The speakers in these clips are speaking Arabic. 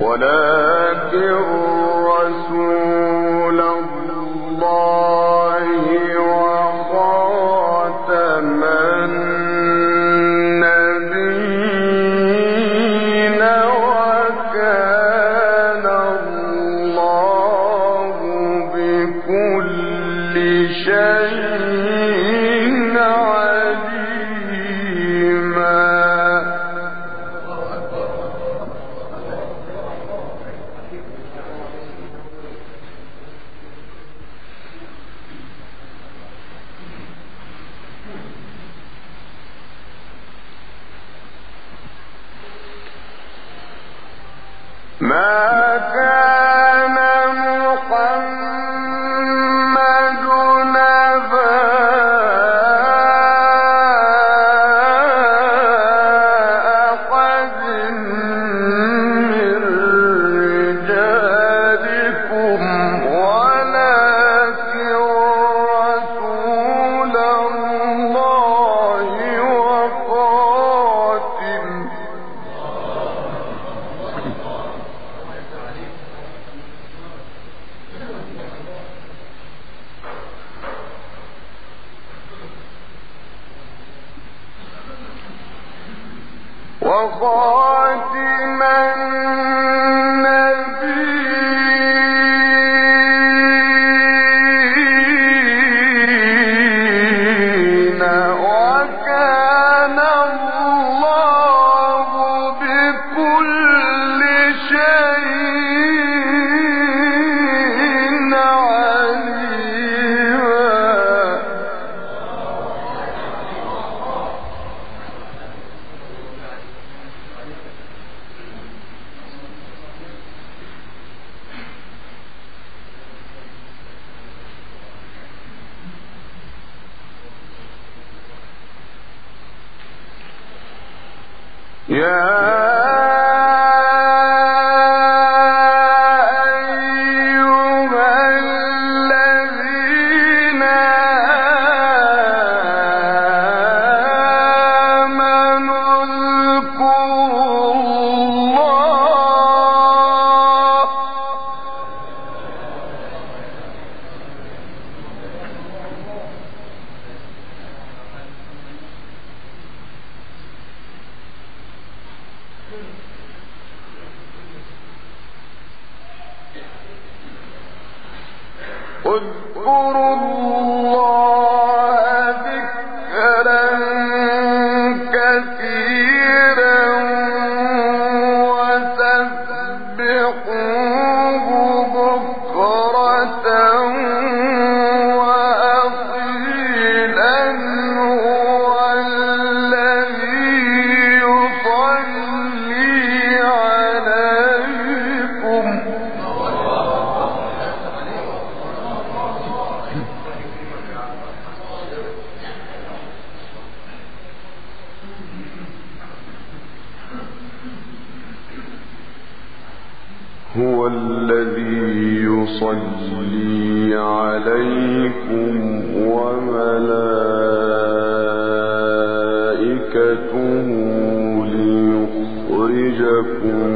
ولكن هو الذي يصلي عليكم وملائكته ليخرجكم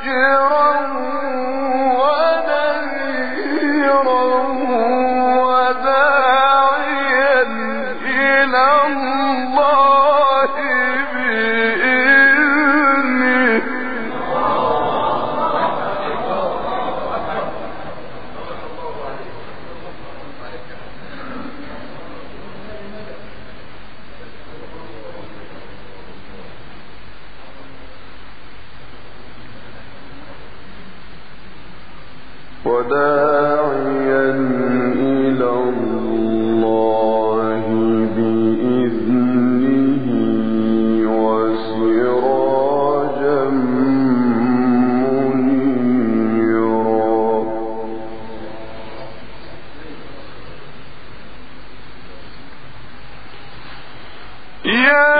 Yeah. Yeah.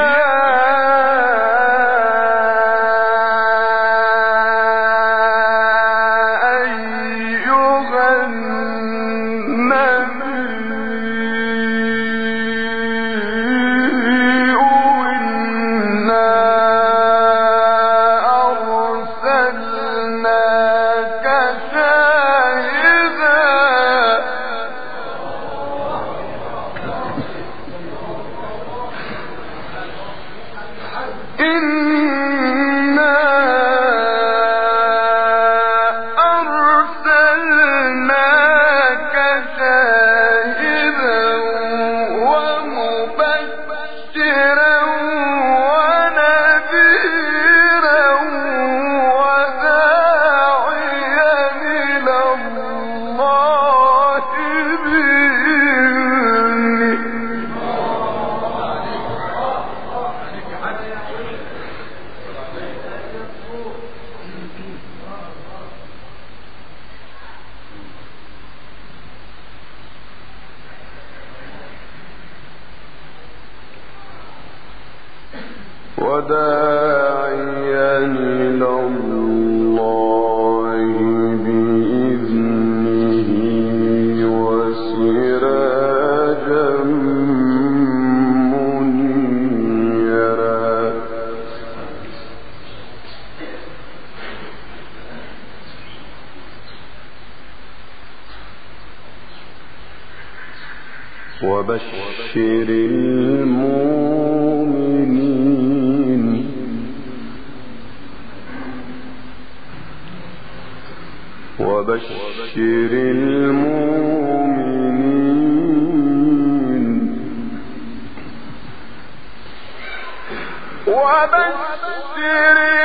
وبشر المؤمنين. وبشر المؤمنين. وبشر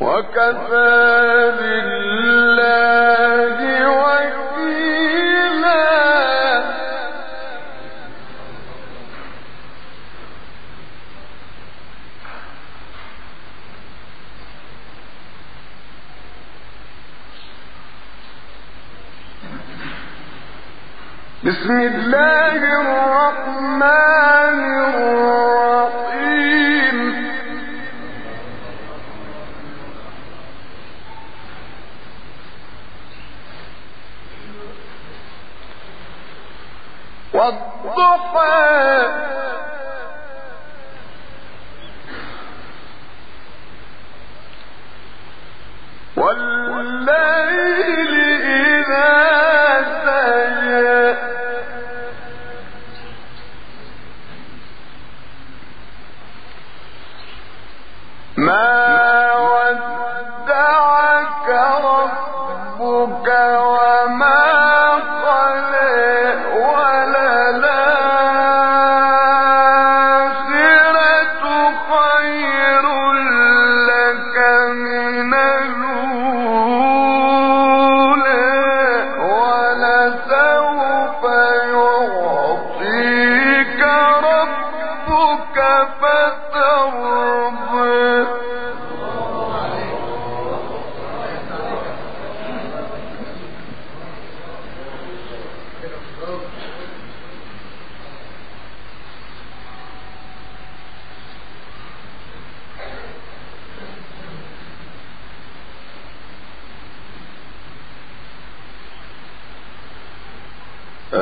وكفى بسم الله الرحمن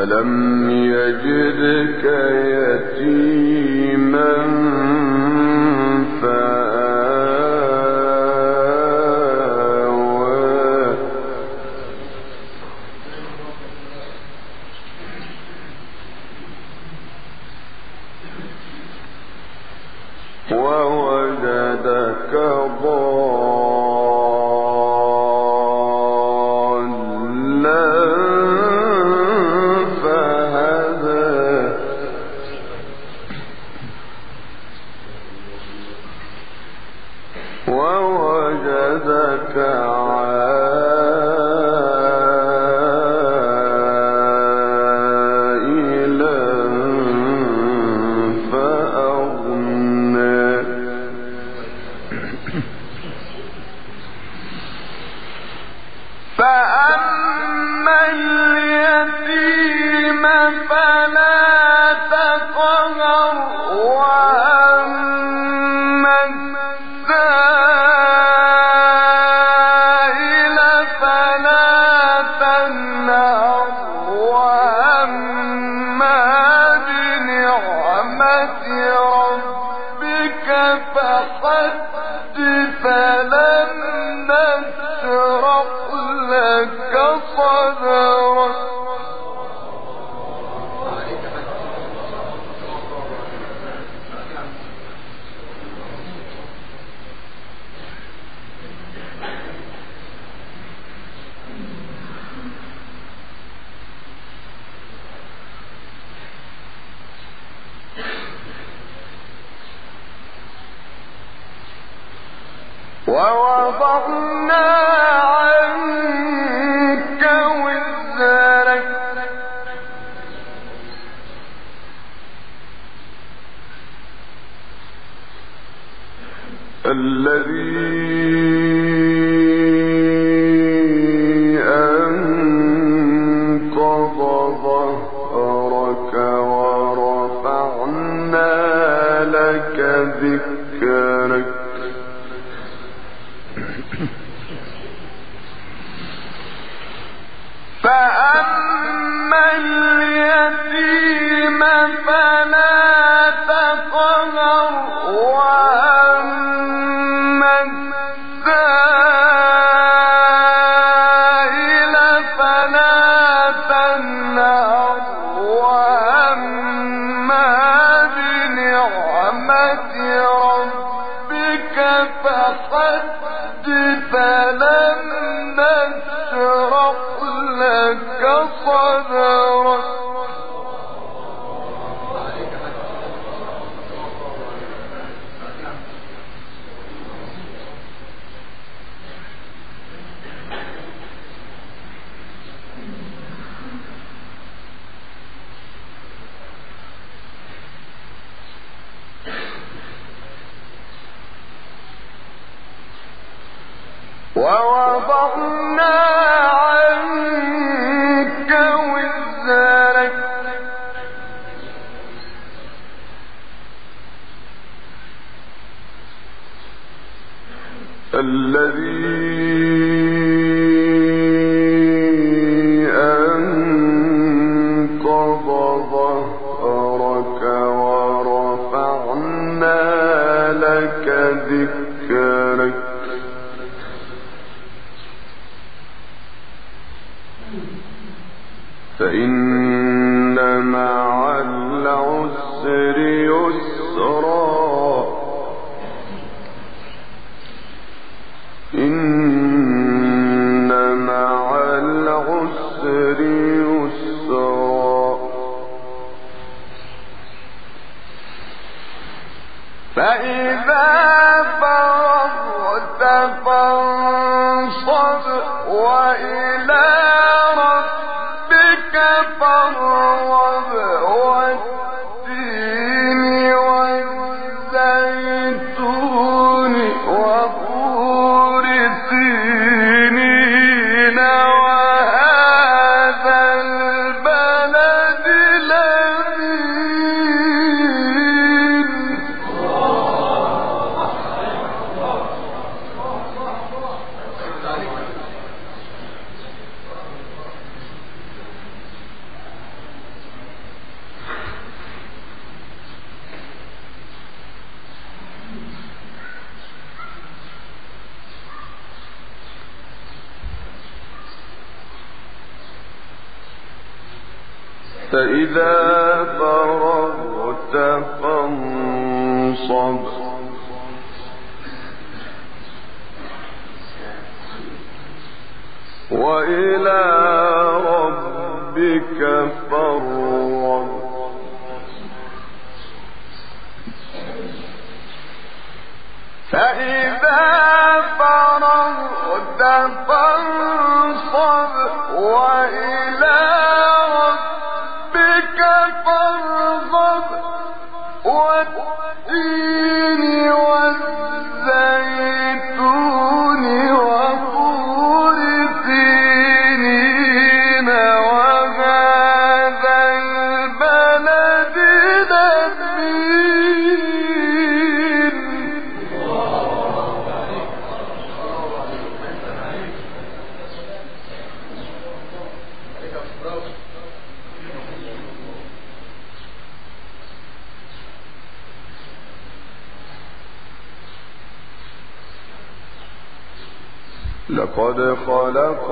وسلم فأما الله الزَّانِي إذا فإذا فرغت فانصب. وإلى ربك فارغب. فإذا فرغت فانصب قد خلق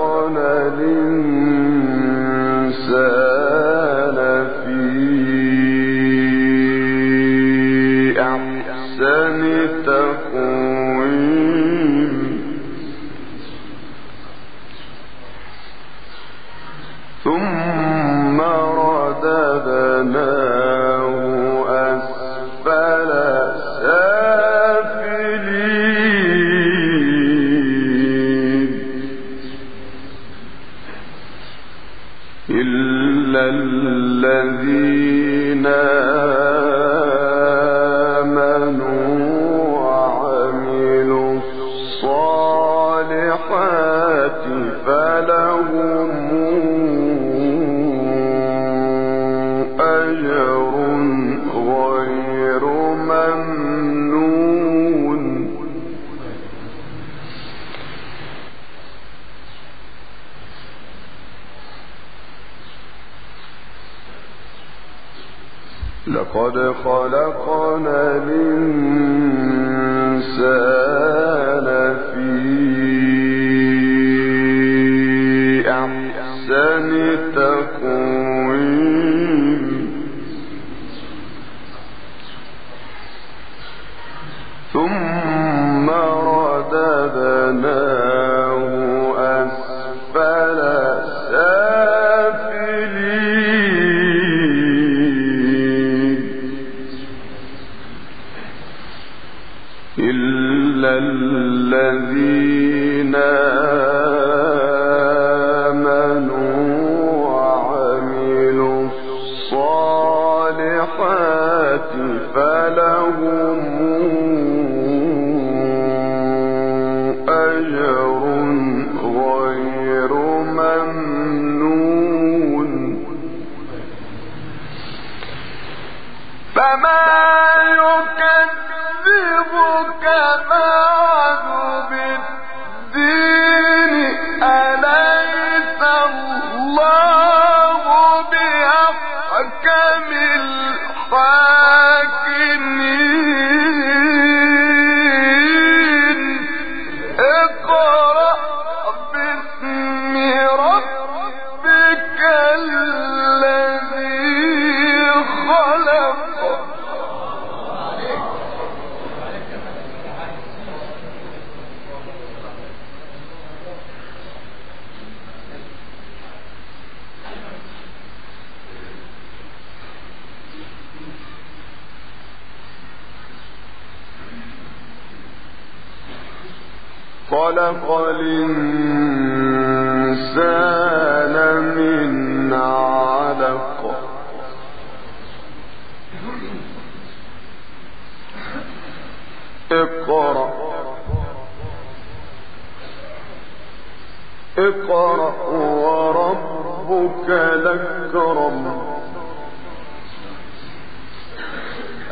اقرأ وربك الأكرم.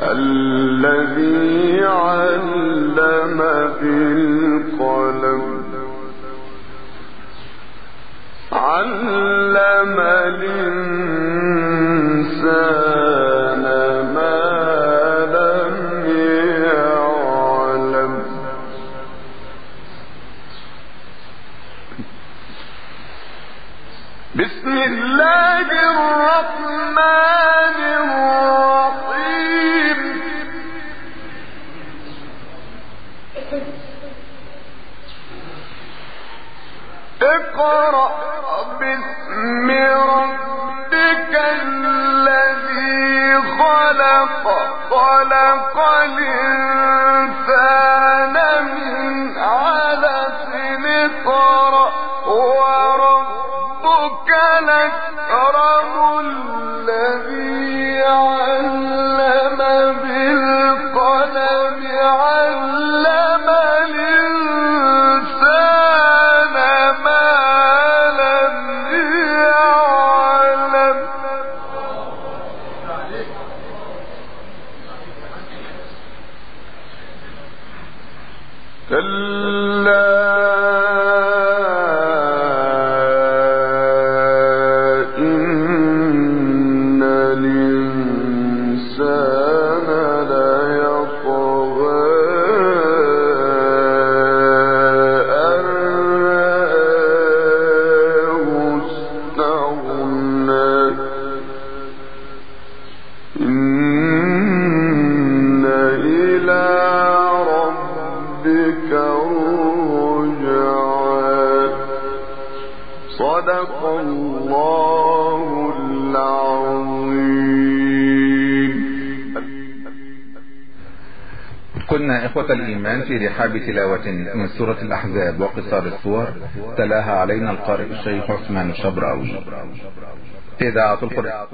الذي علم بالقلم. اقرأ باسم ربك في رحاب تلاوة من سورة الأحزاب وقصار الصور تلاها علينا القارئ الشيخ عثمان الشبراوي إذاعة القرآن.